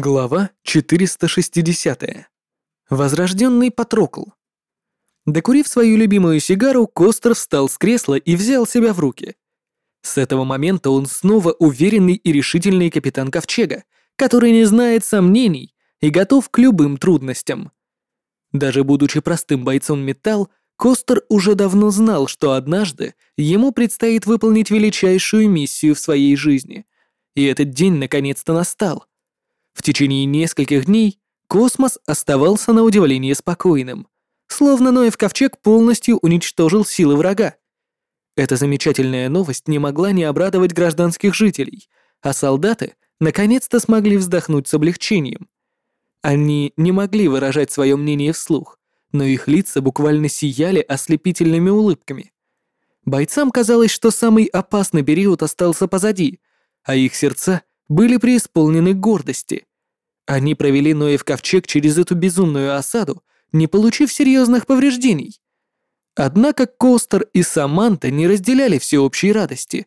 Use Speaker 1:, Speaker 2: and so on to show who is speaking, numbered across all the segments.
Speaker 1: Глава 460. Возрожденный Патрокл. Докурив свою любимую сигару, Костер встал с кресла и взял себя в руки. С этого момента он снова уверенный и решительный капитан Ковчега, который не знает сомнений и готов к любым трудностям. Даже будучи простым бойцом металл, Костер уже давно знал, что однажды ему предстоит выполнить величайшую миссию в своей жизни. И этот день наконец-то настал. В течение нескольких дней космос оставался на удивление спокойным, словно Ноев ковчег полностью уничтожил силы врага. Эта замечательная новость не могла не обрадовать гражданских жителей, а солдаты наконец-то смогли вздохнуть с облегчением. Они не могли выражать свое мнение вслух, но их лица буквально сияли ослепительными улыбками. Бойцам казалось, что самый опасный период остался позади, а их сердца были преисполнены гордости. Они провели Ноев ковчег через эту безумную осаду, не получив серьезных повреждений. Однако Костер и Саманта не разделяли всеобщей радости.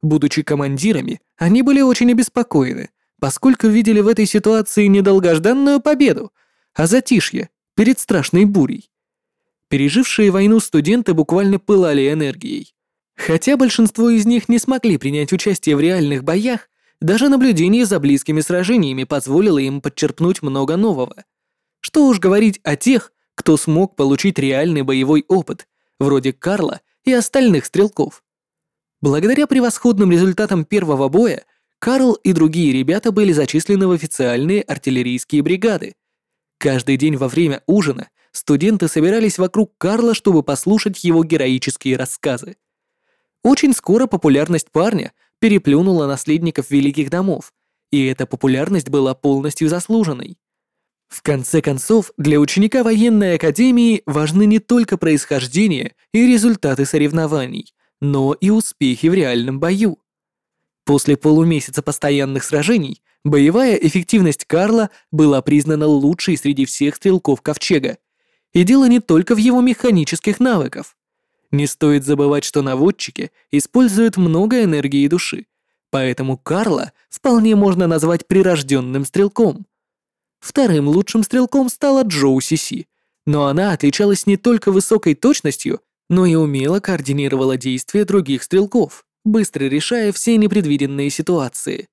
Speaker 1: Будучи командирами, они были очень обеспокоены, поскольку видели в этой ситуации не долгожданную победу, а затишье перед страшной бурей. Пережившие войну студенты буквально пылали энергией. Хотя большинство из них не смогли принять участие в реальных боях, даже наблюдение за близкими сражениями позволило им подчерпнуть много нового. Что уж говорить о тех, кто смог получить реальный боевой опыт, вроде Карла и остальных стрелков. Благодаря превосходным результатам первого боя, Карл и другие ребята были зачислены в официальные артиллерийские бригады. Каждый день во время ужина студенты собирались вокруг Карла, чтобы послушать его героические рассказы. Очень скоро популярность парня переплюнула наследников великих домов, и эта популярность была полностью заслуженной. В конце концов, для ученика военной академии важны не только происхождение и результаты соревнований, но и успехи в реальном бою. После полумесяца постоянных сражений боевая эффективность Карла была признана лучшей среди всех стрелков Ковчега. И дело не только в его механических навыках. Не стоит забывать, что наводчики используют много энергии души, поэтому Карла вполне можно назвать прирожденным стрелком. Вторым лучшим стрелком стала Джоу Сиси, но она отличалась не только высокой точностью, но и умело координировала действия других стрелков, быстро решая все непредвиденные ситуации.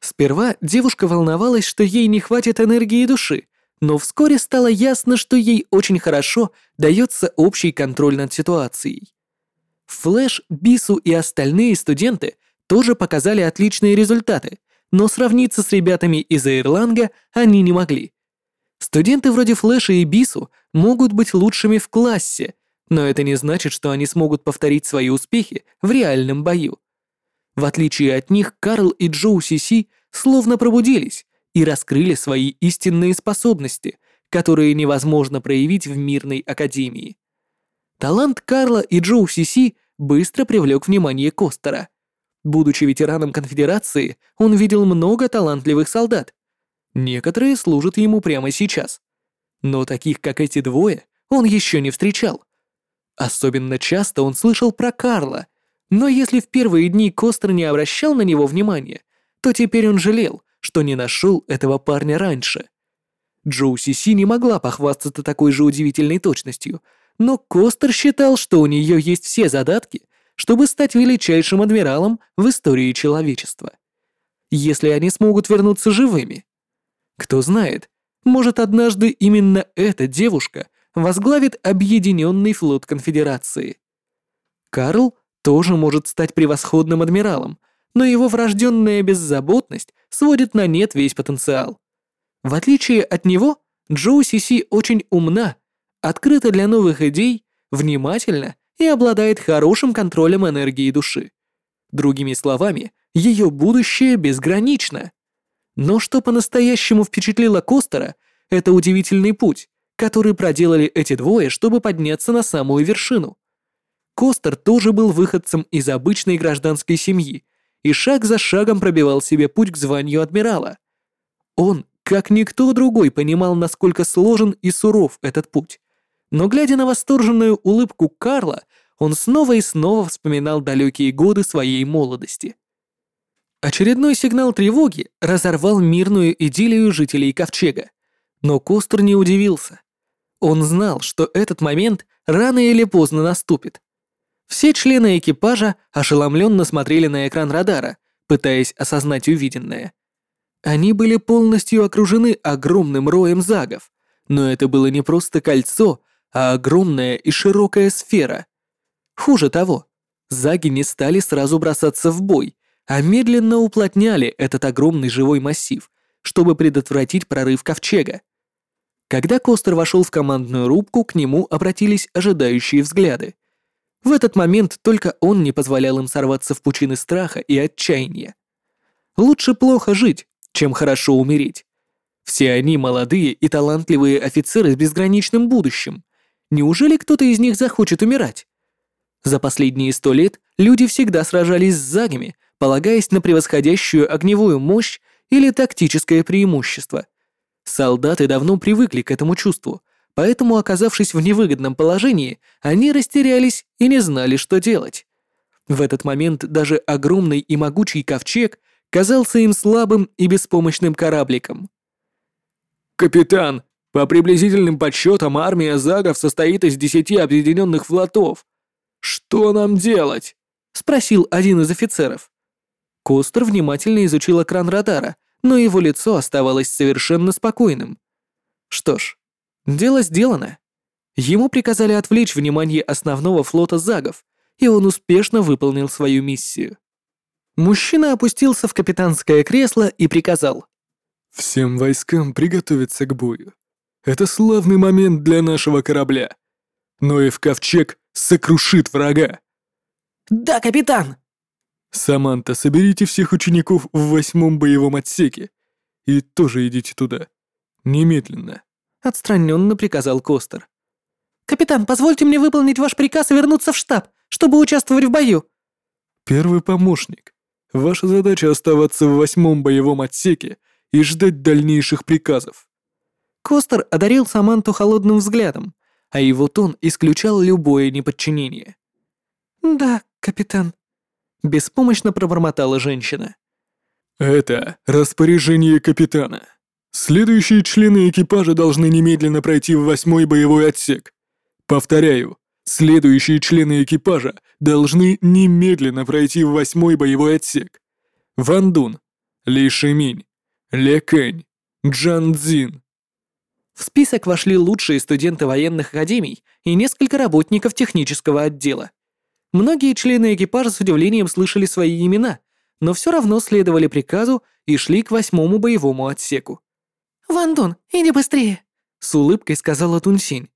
Speaker 1: Сперва девушка волновалась, что ей не хватит энергии души, но вскоре стало ясно, что ей очень хорошо дается общий контроль над ситуацией. Флэш, Бису и остальные студенты тоже показали отличные результаты, но сравниться с ребятами из Эйрланга они не могли. Студенты вроде Флэша и Бису могут быть лучшими в классе, но это не значит, что они смогут повторить свои успехи в реальном бою. В отличие от них, Карл и Джоу Сиси словно пробудились и раскрыли свои истинные способности, которые невозможно проявить в мирной академии. Талант Карла и Джоу Сиси быстро привлек внимание Костера. Будучи ветераном конфедерации, он видел много талантливых солдат. Некоторые служат ему прямо сейчас. Но таких, как эти двое, он еще не встречал. Особенно часто он слышал про Карла, но если в первые дни Костер не обращал на него внимания, то теперь он жалел, что не нашел этого парня раньше. Джоу Сиси не могла похвастаться такой же удивительной точностью, но Костер считал, что у нее есть все задатки, чтобы стать величайшим адмиралом в истории человечества. Если они смогут вернуться живыми. Кто знает, может однажды именно эта девушка возглавит объединенный флот конфедерации. Карл тоже может стать превосходным адмиралом, но его врожденная беззаботность сводит на нет весь потенциал. В отличие от него, Джоу Сиси очень умна, открыта для новых идей, внимательна и обладает хорошим контролем энергии души. Другими словами, ее будущее безгранично. Но что по-настоящему впечатлило Костера, это удивительный путь, который проделали эти двое, чтобы подняться на самую вершину. Костер тоже был выходцем из обычной гражданской семьи и шаг за шагом пробивал себе путь к званию адмирала. Он, как никто другой, понимал, насколько сложен и суров этот путь. Но глядя на восторженную улыбку Карла, он снова и снова вспоминал далекие годы своей молодости. Очередной сигнал тревоги разорвал мирную идиллию жителей Ковчега. Но Костер не удивился. Он знал, что этот момент рано или поздно наступит. Все члены экипажа ошеломленно смотрели на экран радара, пытаясь осознать увиденное. Они были полностью окружены огромным роем загов, но это было не просто кольцо, а огромная и широкая сфера. Хуже того, заги не стали сразу бросаться в бой, а медленно уплотняли этот огромный живой массив, чтобы предотвратить прорыв ковчега. Когда Костер вошел в командную рубку, к нему обратились ожидающие взгляды. В этот момент только он не позволял им сорваться в пучины страха и отчаяния. Лучше плохо жить, чем хорошо умереть. Все они молодые и талантливые офицеры с безграничным будущим. Неужели кто-то из них захочет умирать? За последние сто лет люди всегда сражались с загами, полагаясь на превосходящую огневую мощь или тактическое преимущество. Солдаты давно привыкли к этому чувству, поэтому, оказавшись в невыгодном положении, они растерялись и не знали, что делать. В этот момент даже огромный и могучий ковчег казался им слабым и беспомощным корабликом.
Speaker 2: «Капитан, по приблизительным подсчетам армия Загов состоит из десяти объединенных флотов. Что нам делать?» — спросил один из офицеров.
Speaker 1: Костер внимательно изучил экран радара, но его лицо оставалось совершенно спокойным. Что ж, дело сделано. Ему приказали отвлечь внимание основного флота Загов, и он успешно выполнил свою миссию. Мужчина опустился в капитанское кресло и приказал.
Speaker 2: «Всем войскам приготовиться к бою. Это славный момент для нашего корабля. Но и в ковчег сокрушит врага».
Speaker 1: «Да, капитан!»
Speaker 2: «Саманта, соберите всех учеников в восьмом боевом отсеке и тоже идите туда. Немедленно», —
Speaker 1: отстраненно приказал Костер. «Капитан, позвольте мне выполнить ваш приказ и вернуться в штаб, чтобы участвовать в бою».
Speaker 2: «Первый помощник, ваша задача оставаться в восьмом боевом отсеке и ждать дальнейших приказов».
Speaker 1: Костер одарил Саманту холодным взглядом, а его тон исключал любое неподчинение. «Да, капитан», беспомощно пробормотала женщина.
Speaker 2: Это распоряжение капитана. Следующие члены экипажа должны немедленно пройти в восьмой боевой отсек. Повторяю, следующие члены экипажа должны немедленно пройти в восьмой боевой отсек. Ван Дун, Ли Шиминь, Ле Кэнь, Джан Цзин.
Speaker 1: В список вошли лучшие студенты военных академий и несколько работников технического отдела. Многие члены экипажа с удивлением слышали свои имена, но все равно следовали приказу и шли к восьмому боевому отсеку. «Ван Дун, иди быстрее!» — с улыбкой сказала Тунсинь.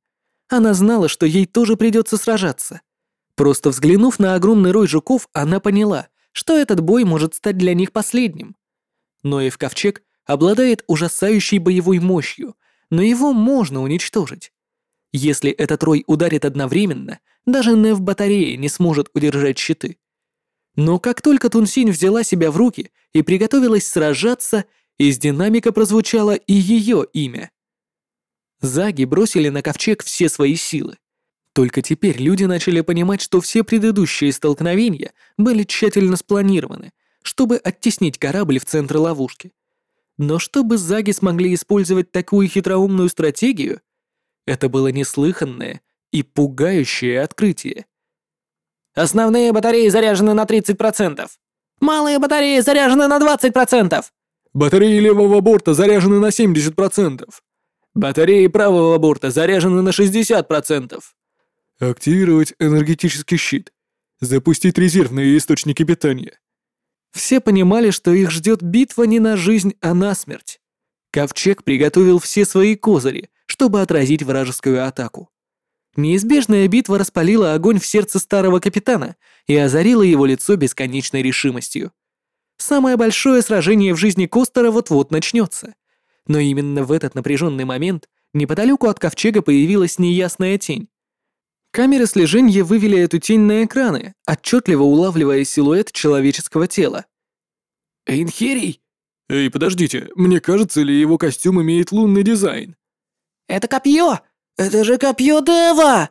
Speaker 1: Она знала, что ей тоже придется сражаться. Просто взглянув на огромный рой жуков, она поняла, что этот бой может стать для них последним. Ноев ковчег обладает ужасающей боевой мощью, но его можно уничтожить. Если этот рой ударит одновременно, даже Нев батарея не сможет удержать щиты. Но как только Тунсинь взяла себя в руки и приготовилась сражаться, из динамика прозвучало и ее имя. Заги бросили на ковчег все свои силы. Только теперь люди начали понимать, что все предыдущие столкновения были тщательно спланированы, чтобы оттеснить корабль в центр ловушки. Но чтобы Заги смогли использовать такую хитроумную стратегию, это было неслыханное и пугающее открытие.
Speaker 3: Основные батареи заряжены на 30%. Малые батареи заряжены на 20%.
Speaker 2: Батареи левого борта заряжены на 70%.
Speaker 3: Батареи правого борта заряжены на 60%.
Speaker 2: Активировать энергетический щит. Запустить резервные источники питания.
Speaker 1: Все понимали, что их ждет битва не на жизнь, а на смерть. Ковчег приготовил все свои козыри, чтобы отразить вражескую атаку. Неизбежная битва распалила огонь в сердце старого капитана и озарила его лицо бесконечной решимостью. Самое большое сражение в жизни Костера вот-вот начнется. Но именно в этот напряженный момент неподалеку от ковчега появилась неясная тень. Камеры слежения вывели эту тень на экраны, отчетливо улавливая силуэт человеческого тела.
Speaker 2: «Эйнхерий?» «Эй, подождите, мне кажется, ли его костюм имеет лунный дизайн?»
Speaker 3: «Это копье! Это же копье Дева!»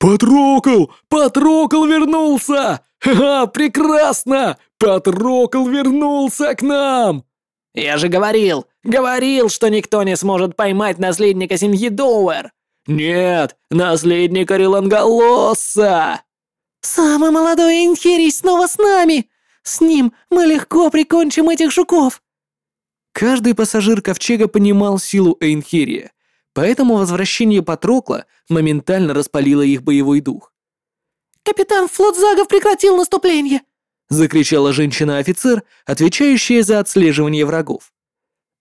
Speaker 2: Патрокл! Патрокл вернулся! Ха-ха, прекрасно! Патрокл вернулся к нам!
Speaker 3: Я же говорил, говорил, что никто не сможет поймать наследника семьи Доуэр.
Speaker 1: Нет, наследника Реланголоса!
Speaker 3: Самый молодой Инхерий снова с нами! С ним мы легко прикончим этих жуков!»
Speaker 1: Каждый пассажир ковчега понимал силу Эйнхерия, поэтому возвращение Патрокла моментально распалило их боевой дух.
Speaker 3: «Капитан Флотзагов прекратил наступление!»
Speaker 1: закричала женщина-офицер, отвечающая за отслеживание врагов.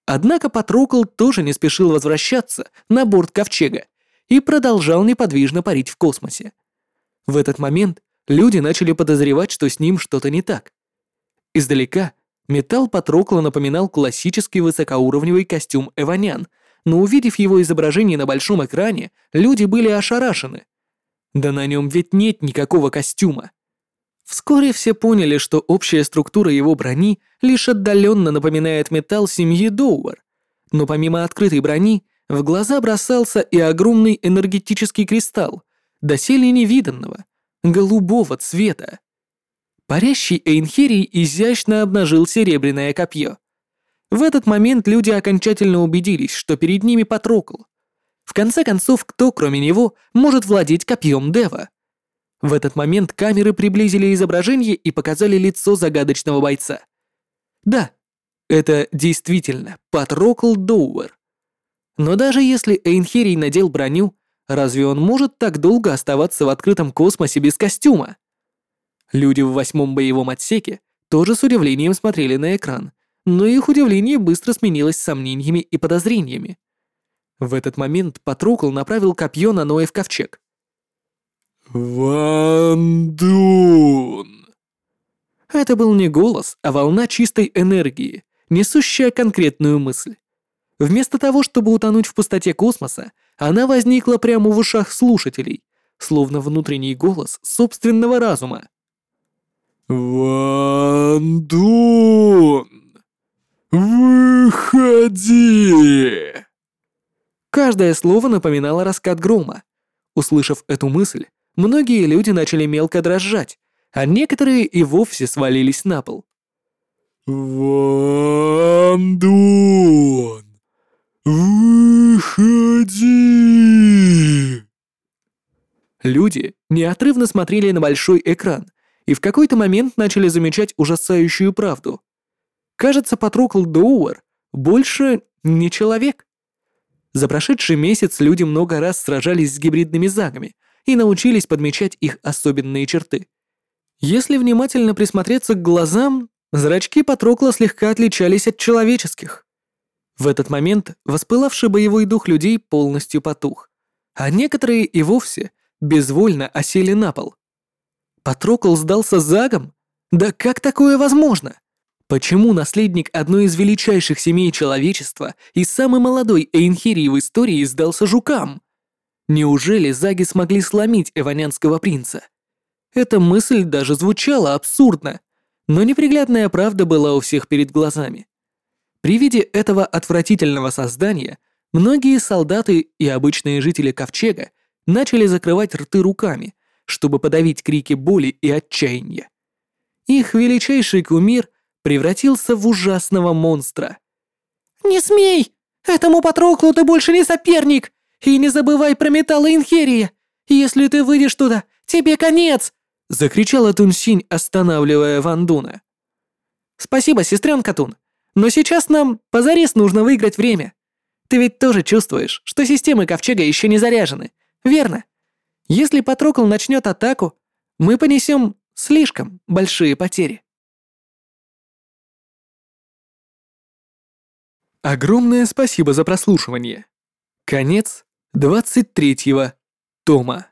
Speaker 1: Однако Патрокл тоже не спешил возвращаться на борт ковчега и продолжал неподвижно парить в космосе. В этот момент люди начали подозревать, что с ним что-то не так. Издалека металл Патрокла напоминал классический высокоуровневый костюм Эванян, но увидев его изображение на большом экране, люди были ошарашены. Да на нем ведь нет никакого костюма. Вскоре все поняли, что общая структура его брони лишь отдаленно напоминает металл семьи Доуэр. Но помимо открытой брони, в глаза бросался и огромный энергетический кристалл, доселе невиданного, голубого цвета. Парящий Эйнхерий изящно обнажил серебряное копье. В этот момент люди окончательно убедились, что перед ними Патрокл. В конце концов, кто, кроме него, может владеть копьем Дева? В этот момент камеры приблизили изображение и показали лицо загадочного бойца. Да, это действительно Патрокл Доуэр. Но даже если Эйнхерий надел броню, разве он может так долго оставаться в открытом космосе без костюма? Люди в восьмом боевом отсеке тоже с удивлением смотрели на экран, но их удивление быстро сменилось сомнениями и подозрениями. В этот момент Патрукл направил копье на Ноев ковчег.
Speaker 2: «Вандун!»
Speaker 1: Это был не голос, а волна чистой энергии, несущая конкретную мысль. Вместо того, чтобы утонуть в пустоте космоса, она возникла прямо в ушах слушателей, словно внутренний голос собственного разума.
Speaker 2: «Вандун! Выходи!»
Speaker 1: Каждое слово напоминало раскат грома. Услышав эту мысль, многие люди начали мелко дрожать, а некоторые и вовсе свалились на пол.
Speaker 2: «Вандун! Выходи!»
Speaker 1: Люди неотрывно смотрели на большой экран, и в какой-то момент начали замечать ужасающую правду. Кажется, Патрокл Доуэр больше не человек. За прошедший месяц люди много раз сражались с гибридными загами и научились подмечать их особенные черты. Если внимательно присмотреться к глазам, зрачки Патрокла слегка отличались от человеческих. В этот момент воспылавший боевой дух людей полностью потух, а некоторые и вовсе безвольно осели на пол. Патрокл сдался загом? Да как такое возможно? Почему наследник одной из величайших семей человечества и самый молодой Эйнхирий в истории сдался жукам? Неужели заги смогли сломить эванянского принца? Эта мысль даже звучала абсурдно, но неприглядная правда была у всех перед глазами. При виде этого отвратительного создания многие солдаты и обычные жители Ковчега начали закрывать рты руками, чтобы подавить крики боли и отчаяния. Их величайший кумир превратился в ужасного монстра.
Speaker 3: «Не смей! Этому Патроклу ты больше не соперник! И не забывай про металлы Инхерия! Если ты выйдешь туда, тебе конец!»
Speaker 1: Закричала Тунсинь, останавливая Вандуна. «Спасибо, сестренка Тун, но сейчас нам позарез нужно выиграть время. Ты ведь тоже чувствуешь, что системы Ковчега еще не заряжены, верно?» Если Патрокл начнет атаку, мы понесем слишком большие потери. Огромное спасибо за прослушивание. Конец 23 тома.